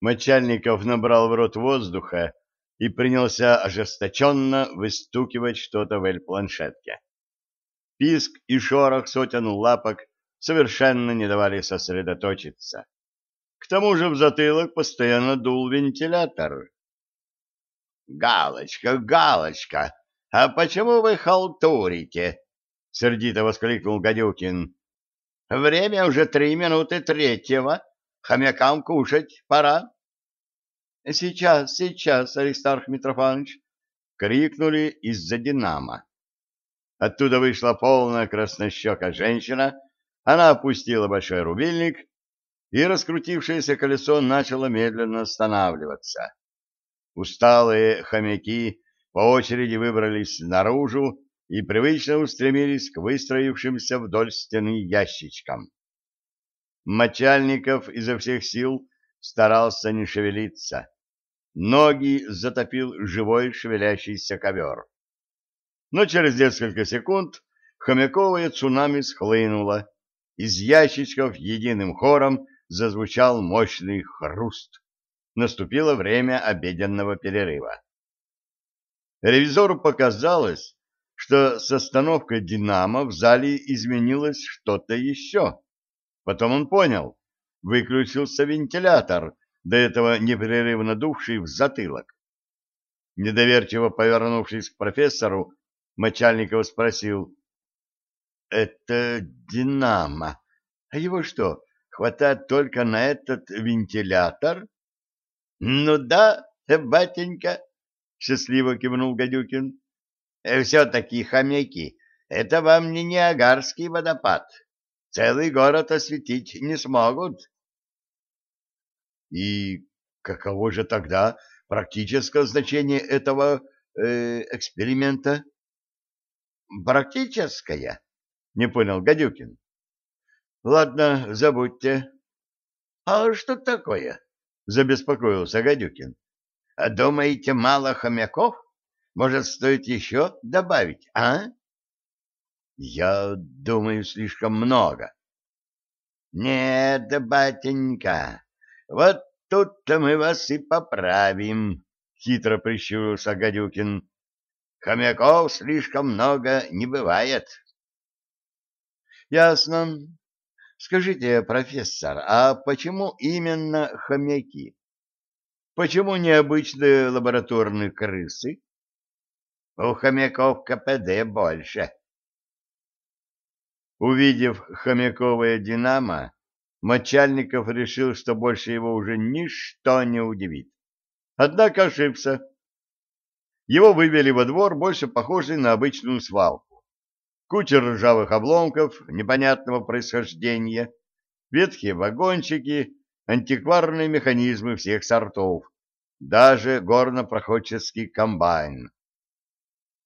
Мочальников набрал в рот воздуха и принялся ожесточенно выстукивать что-то в эль-планшетке. Писк и шорох сотен лапок совершенно не давали сосредоточиться. К тому же в затылок постоянно дул вентилятор. «Галочка, Галочка, а почему вы халтурите?» — сердито воскликнул Гадюкин. «Время уже три минуты третьего. Хомякам кушать пора». «Сейчас, сейчас, Аристарх Митрофанович!» — крикнули из-за динамо. Оттуда вышла полная краснощека женщина, она опустила большой рубильник, и раскрутившееся колесо начало медленно останавливаться. Усталые хомяки по очереди выбрались наружу и привычно устремились к выстроившимся вдоль стены ящичкам. Мочальников изо всех сил старался не шевелиться. Ноги затопил живой шевелящийся ковер. Но через несколько секунд хомяковое цунами схлынуло. Из ящичков единым хором зазвучал мощный хруст. Наступило время обеденного перерыва. Ревизору показалось, что с остановкой «Динамо» в зале изменилось что-то еще. Потом он понял, выключился вентилятор, до этого непрерывно дувший в затылок. Недоверчиво повернувшись к профессору, Мочальников спросил, «Это «Динамо». А его что, хватает только на этот вентилятор?» «Ну да, батенька», — счастливо кивнул Гадюкин. «Все-таки хомяки, это вам не Ниагарский водопад. Целый город осветить не смогут». И каково же тогда практическое значение этого э, эксперимента? Практическое? Не понял Гадюкин. Ладно, забудьте. А что такое? Забеспокоился Гадюкин. А думаете, мало хомяков? Может, стоит еще добавить, а? Я думаю, слишком много. Нет, батенька, вот тут-то мы вас и поправим, — хитро прищурился Гадюкин. Хомяков слишком много не бывает. Ясно. Скажите, профессор, а почему именно хомяки? Почему не обычные лабораторные крысы? У хомяков КПД больше. Увидев хомяковое динамо, Мочальников решил, что больше его уже ничто не удивит. Однако ошибся. Его вывели во двор, больше похожий на обычную свалку. Куча ржавых обломков непонятного происхождения, ветхие вагончики, антикварные механизмы всех сортов, даже горнопроходческий комбайн.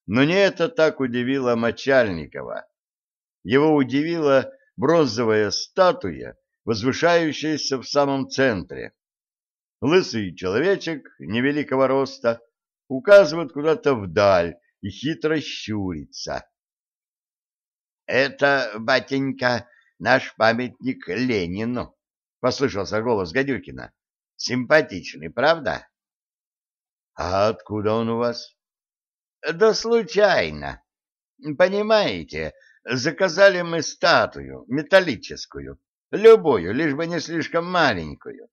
Но не это так удивило Мочальникова. Его удивила бронзовая статуя, возвышающаяся в самом центре. Лысый человечек невеликого роста указывает куда-то вдаль и хитро щурится. — Это, батенька, наш памятник Ленину, — послышался голос Гадюкина. — Симпатичный, правда? — А откуда он у вас? — Да случайно. Понимаете, заказали мы статую металлическую Любую, лишь бы не слишком маленькую.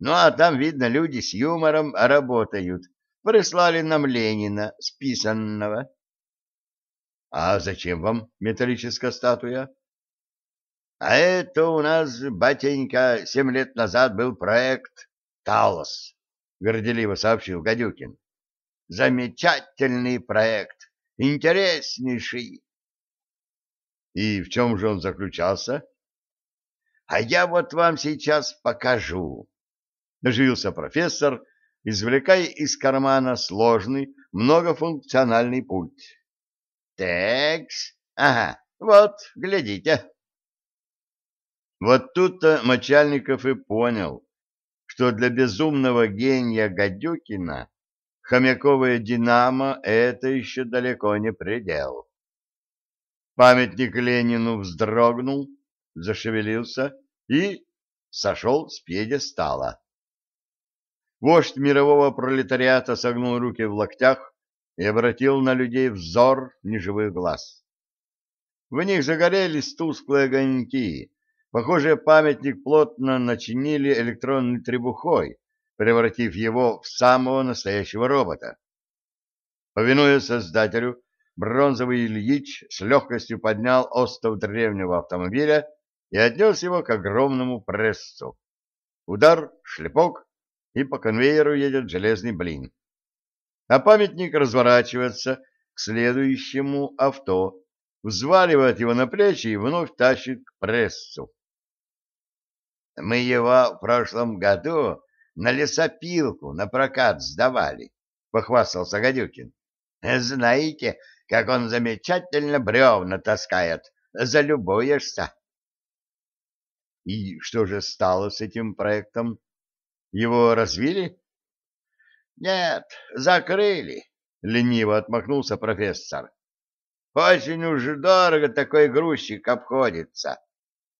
Ну, а там, видно, люди с юмором работают. Прислали нам Ленина, списанного. — А зачем вам металлическая статуя? — А это у нас, батенька, семь лет назад был проект «Талос», — горделиво сообщил Гадюкин. — Замечательный проект, интереснейший. — И в чем же он заключался? — а я вот вам сейчас покажу. Оживился профессор, извлекая из кармана сложный многофункциональный пульт. Текс, ага, вот, глядите. Вот тут-то Мочальников и понял, что для безумного гения Гадюкина хомяковая «Динамо» — это еще далеко не предел. Памятник Ленину вздрогнул, зашевелился и сошел с пьедестала. вождь мирового пролетариата согнул руки в локтях и обратил на людей взор неживых глаз. В них загорелись тусклые огоньки. Похоже, памятник плотно начинили электронной требухой, превратив его в самого настоящего робота. Повинуя создателю, бронзовый Ильич с легкостью поднял остов древнего автомобиля и отнес его к огромному прессу. Удар, шлепок, и по конвейеру едет железный блин. А памятник разворачивается к следующему авто, взваливает его на плечи и вновь тащит к прессу. Мы его в прошлом году на лесопилку на прокат сдавали, — похвастался Гадюкин. — Знаете, как он замечательно бревна таскает, залюбуешься. — И что же стало с этим проектом? Его развили? — Нет, закрыли, — лениво отмахнулся профессор. — Очень уж дорого такой грузчик обходится,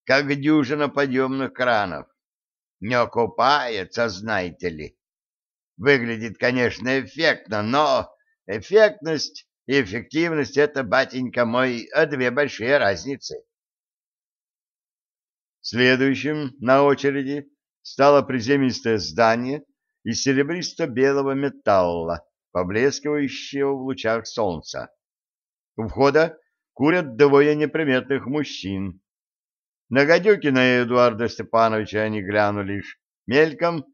как дюжина подъемных кранов не окупается, знаете ли. Выглядит, конечно, эффектно, но эффектность и эффективность — это, батенька мой, две большие разницы. Следующим на очереди стало приземистое здание из серебристо-белого металла, поблескивающего в лучах солнца. У входа курят двое неприметных мужчин на Гадюкина и Эдуарда Степановича они глянули лишь мельком,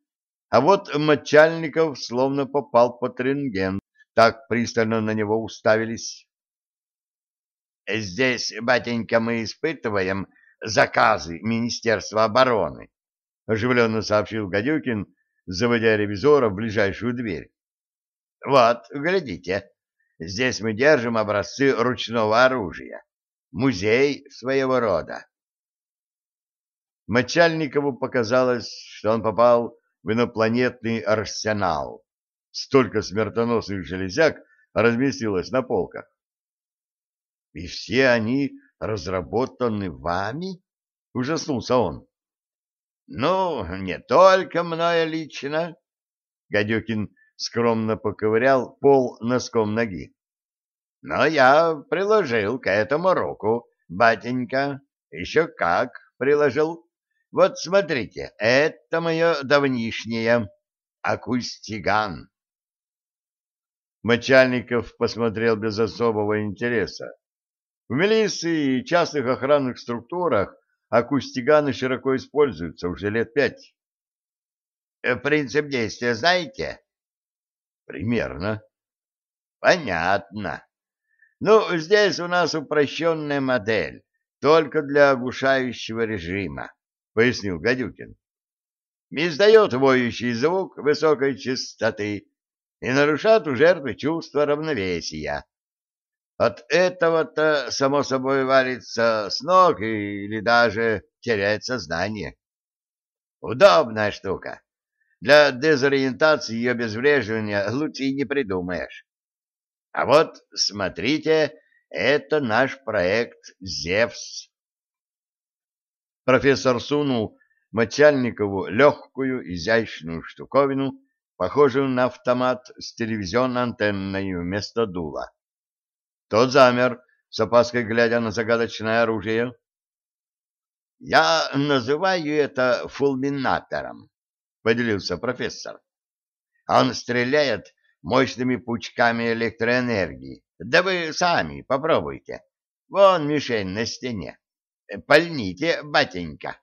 а вот Мочальников словно попал под рентген, так пристально на него уставились. «Здесь, батенька, мы испытываем заказы Министерства обороны», — оживленно сообщил Гадюкин, заводя ревизора в ближайшую дверь. «Вот, глядите, здесь мы держим образцы ручного оружия. Музей своего рода. Мочальникову показалось, что он попал в инопланетный арсенал. Столько смертоносных железяк разместилось на полках. — И все они разработаны вами? — ужаснулся он. — Ну, не только мною лично. Гадюкин скромно поковырял пол носком ноги. — Но я приложил к этому руку, батенька. Еще как приложил. Вот смотрите, это мое давнишнее акустиган. Мочальников посмотрел без особого интереса. В милиции и частных охранных структурах акустиганы широко используются уже лет пять. Э, принцип действия знаете? Примерно. Понятно. Ну, здесь у нас упрощенная модель, только для оглушающего режима. — пояснил Гадюкин. «Издает воющий звук высокой частоты и нарушает у жертвы чувство равновесия. От этого-то, само собой, валится с ног или даже теряет сознание. Удобная штука. Для дезориентации и обезвреживания лучше и не придумаешь. А вот, смотрите, это наш проект «Зевс». Профессор сунул Мочальникову легкую, изящную штуковину, похожую на автомат с телевизионной антенной вместо дула. Тот замер, с опаской глядя на загадочное оружие. «Я называю это фулминатором», — поделился профессор. «Он стреляет мощными пучками электроэнергии. Да вы сами попробуйте. Вон мишень на стене. Пальните, батенька.